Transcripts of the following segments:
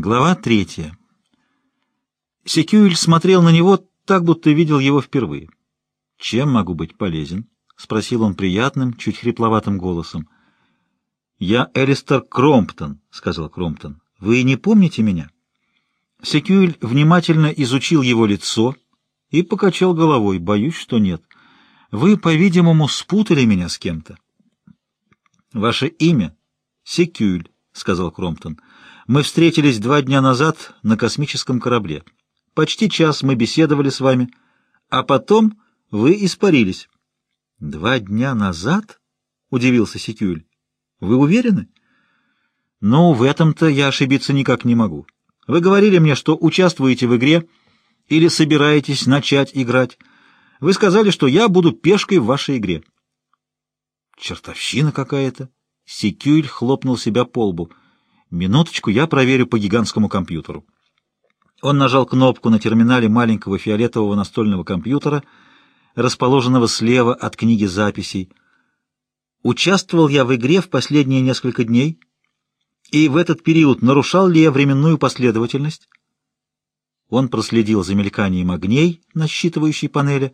Глава третья. Секюль смотрел на него так, будто видел его впервые. «Чем могу быть полезен?» — спросил он приятным, чуть хрипловатым голосом. «Я Элистер Кромптон», — сказал Кромптон. «Вы не помните меня?» Секюль внимательно изучил его лицо и покачал головой. «Боюсь, что нет. Вы, по-видимому, спутали меня с кем-то». «Ваше имя?» «Секюль», — сказал Кромптон. Мы встретились два дня назад на космическом корабле. Почти час мы беседовали с вами, а потом вы испарились. — Два дня назад? — удивился Секюль. — Вы уверены? — Ну, в этом-то я ошибиться никак не могу. Вы говорили мне, что участвуете в игре или собираетесь начать играть. Вы сказали, что я буду пешкой в вашей игре. — Чертовщина какая-то! Секюль хлопнул себя по лбу — Минуточку, я проверю по гигантскому компьютеру. Он нажал кнопку на терминале маленького фиолетового настольного компьютера, расположенного слева от книги записей. Участвовал я в игре в последние несколько дней, и в этот период нарушал ли я временную последовательность? Он проследил за мельканием огней на считывающей панели,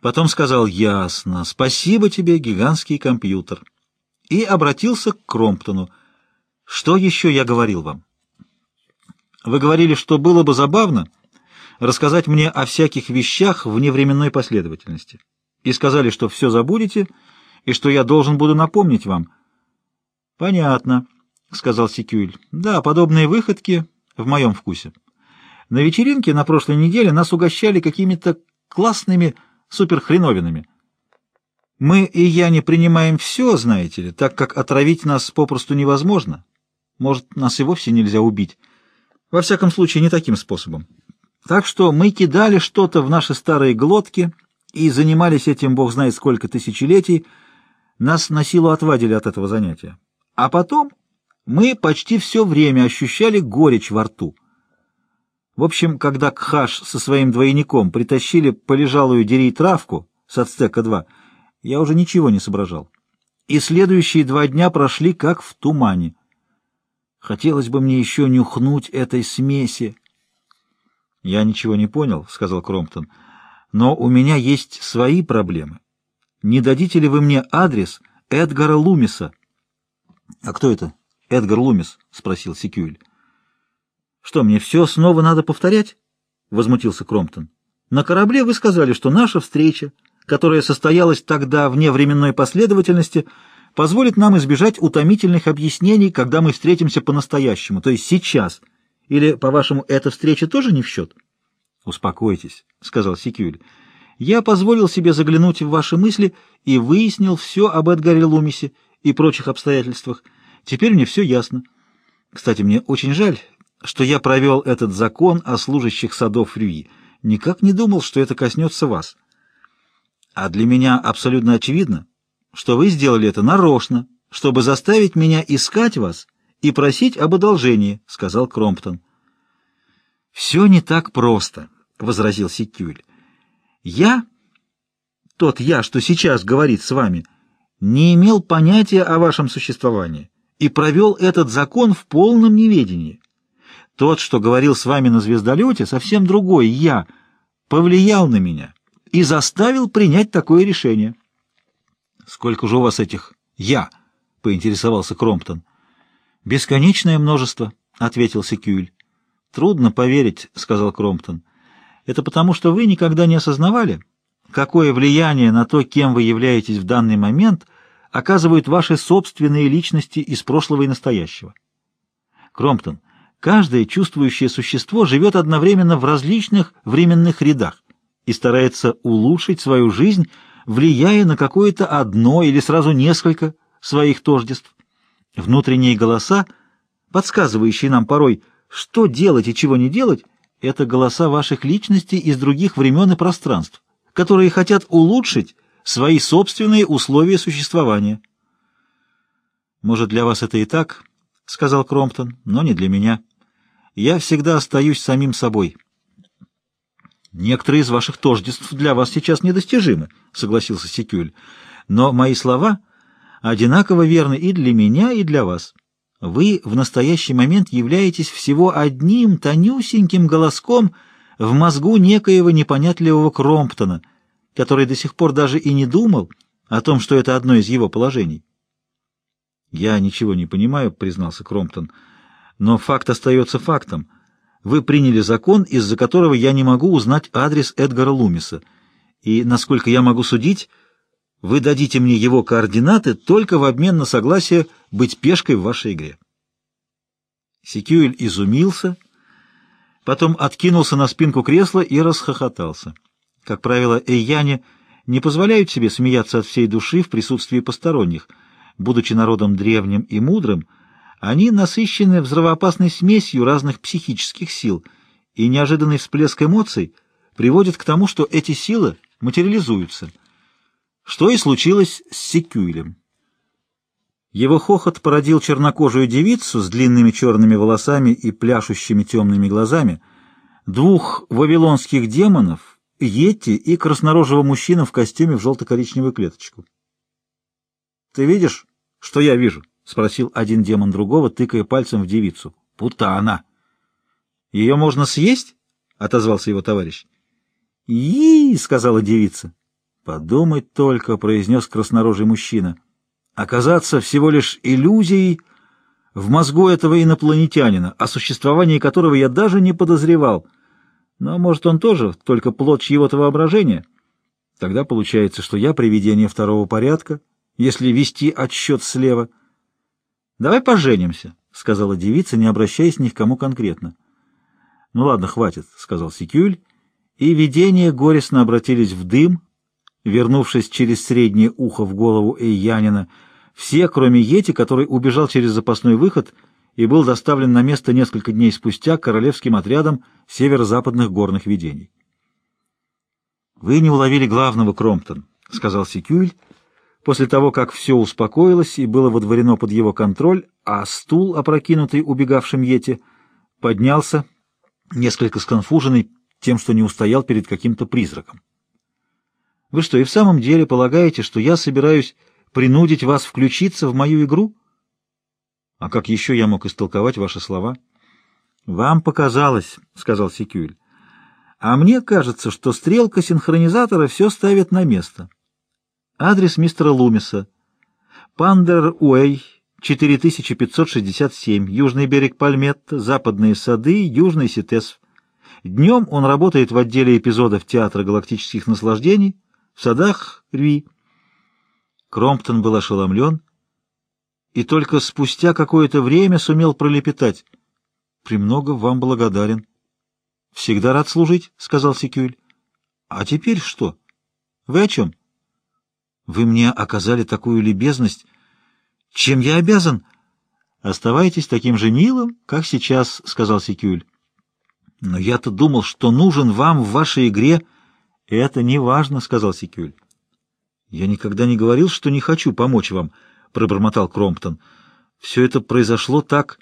потом сказал «Ясно, спасибо тебе, гигантский компьютер», и обратился к Кромптону. Что еще я говорил вам? Вы говорили, что было бы забавно рассказать мне о всяких вещах в невременной последовательности. И сказали, что все забудете, и что я должен буду напомнить вам. — Понятно, — сказал Секюль. — Да, подобные выходки в моем вкусе. На вечеринке на прошлой неделе нас угощали какими-то классными суперхреновинами. Мы и я не принимаем все, знаете ли, так как отравить нас попросту невозможно. Может, нас и вовсе нельзя убить. Во всяком случае, не таким способом. Так что мы кидали что-то в наши старые глотки и занимались этим бог знает сколько тысячелетий. Нас на силу отвадили от этого занятия. А потом мы почти все время ощущали горечь во рту. В общем, когда Кхаш со своим двойником притащили полежалую дери травку с Ацтека-2, я уже ничего не соображал. И следующие два дня прошли как в тумане. Хотелось бы мне еще нюхнуть этой смеси. — Я ничего не понял, — сказал Кромптон, — но у меня есть свои проблемы. Не дадите ли вы мне адрес Эдгара Лумиса? — А кто это, Эдгар Лумис? — спросил Секюэль. — Что, мне все снова надо повторять? — возмутился Кромптон. — На корабле вы сказали, что наша встреча, которая состоялась тогда вне временной последовательности, — позволит нам избежать утомительных объяснений, когда мы встретимся по-настоящему, то есть сейчас. Или, по-вашему, эта встреча тоже не в счет? — Успокойтесь, — сказал Секюль. — Я позволил себе заглянуть в ваши мысли и выяснил все об Эдгаре Лумисе и прочих обстоятельствах. Теперь мне все ясно. Кстати, мне очень жаль, что я провел этот закон о служащих садов Рюи. Никак не думал, что это коснется вас. А для меня абсолютно очевидно, что вы сделали это нарочно, чтобы заставить меня искать вас и просить об одолжении», — сказал Кромптон. «Все не так просто», — возразил Сикюль. «Я, тот я, что сейчас говорит с вами, не имел понятия о вашем существовании и провел этот закон в полном неведении. Тот, что говорил с вами на звездолете, совсем другой я, повлиял на меня и заставил принять такое решение». «Сколько же у вас этих «я»?» — поинтересовался Кромптон. «Бесконечное множество», — ответил Секюль. «Трудно поверить», — сказал Кромптон. «Это потому, что вы никогда не осознавали, какое влияние на то, кем вы являетесь в данный момент, оказывают ваши собственные личности из прошлого и настоящего. Кромптон, каждое чувствующее существо живет одновременно в различных временных рядах и старается улучшить свою жизнь, влияя на какое-то одно или сразу несколько своих тождеств. Внутренние голоса, подсказывающие нам порой, что делать и чего не делать, это голоса ваших личностей из других времен и пространств, которые хотят улучшить свои собственные условия существования. «Может, для вас это и так?» — сказал Кромптон, — «но не для меня. Я всегда остаюсь самим собой». Некоторые из ваших тождеств для вас сейчас недостижимы, согласился Секюль. Но мои слова одинаково верны и для меня, и для вас. Вы в настоящий момент являетесь всего одним тонюсеньким голоском в мозгу некоего непонятливого Кромптона, который до сих пор даже и не думал о том, что это одно из его положений. «Я ничего не понимаю», — признался Кромптон, — «но факт остается фактом. Вы приняли закон, из-за которого я не могу узнать адрес Эдгара Лумиса, и, насколько я могу судить, вы дадите мне его координаты только в обмен на согласие быть пешкой в вашей игре. Секюэль изумился, потом откинулся на спинку кресла и расхохотался. Как правило, эйяне не позволяют себе смеяться от всей души в присутствии посторонних. Будучи народом древним и мудрым, они насыщены взрывоопасной смесью разных психических сил, и неожиданный всплеск эмоций приводит к тому, что эти силы материализуются — что и случилось с Секюлем. Его хохот породил чернокожую девицу с длинными черными волосами и пляшущими темными глазами, двух вавилонских демонов, йети и краснорожего мужчину в костюме в желто-коричневую клеточку. «Ты видишь, что я вижу?» — спросил один демон другого, тыкая пальцем в девицу. «Путана!» «Ее можно съесть?» — отозвался его товарищ. «И-и-и!» — сказала девица. «Подумать только», — произнес краснорожий мужчина, — «оказаться всего лишь иллюзией в мозгу этого инопланетянина, о существовании которого я даже не подозревал. Но, может, он тоже только плод чьего-то воображения? Тогда получается, что я привидение второго порядка, если вести отсчет слева». «Давай поженимся», — сказала девица, не обращаясь ни к кому конкретно. «Ну ладно, хватит», — сказал Секюль, и видения горестно обратились в дым, вернувшись через среднее ухо в голову Эйянина, все, кроме Йети, который убежал через запасной выход и был доставлен на место несколько дней спустя королевским отрядом северо-западных горных видений. «Вы не уловили главного, Кромптон», — сказал Секюль, после того, как все успокоилось и было водворено под его контроль, а стул, опрокинутый убегавшим Йети, поднялся, несколько сконфуженный тем, что не устоял перед каким-то призраком. Вы что, и в самом деле полагаете, что я собираюсь принудить вас включиться в мою игру? А как еще я мог истолковать ваши слова? Вам показалось, — сказал Секюль. А мне кажется, что стрелка синхронизатора все ставит на место. Адрес мистера Лумиса. Пандер Уэй, 4567, южный берег Пальметта, западные сады, южный Ситес. Днем он работает в отделе эпизодов Театра галактических наслаждений — в садах Рви. Кромптон был ошеломлен и только спустя какое-то время сумел пролепетать. «Премного вам благодарен». «Всегда рад служить», — сказал Секюль. «А теперь что? Вы о чем?» «Вы мне оказали такую любезность. Чем я обязан?» «Оставайтесь таким же милым, как сейчас», — сказал Секюль. «Но я-то думал, что нужен вам в вашей игре...» «Это не важно», — сказал Секюль. «Я никогда не говорил, что не хочу помочь вам», — пробормотал Кромптон. «Все это произошло так...»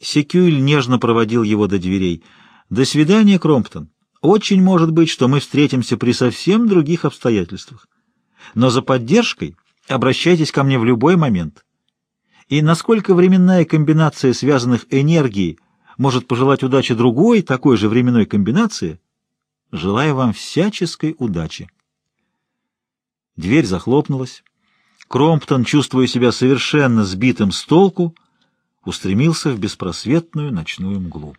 Секюль нежно проводил его до дверей. «До свидания, Кромптон. Очень может быть, что мы встретимся при совсем других обстоятельствах. Но за поддержкой обращайтесь ко мне в любой момент. И насколько временная комбинация связанных энергий может пожелать удачи другой, такой же временной комбинации — Желаю вам всяческой удачи. Дверь захлопнулась. Кромптон, чувствуя себя совершенно сбитым с толку, устремился в беспросветную ночную мглу.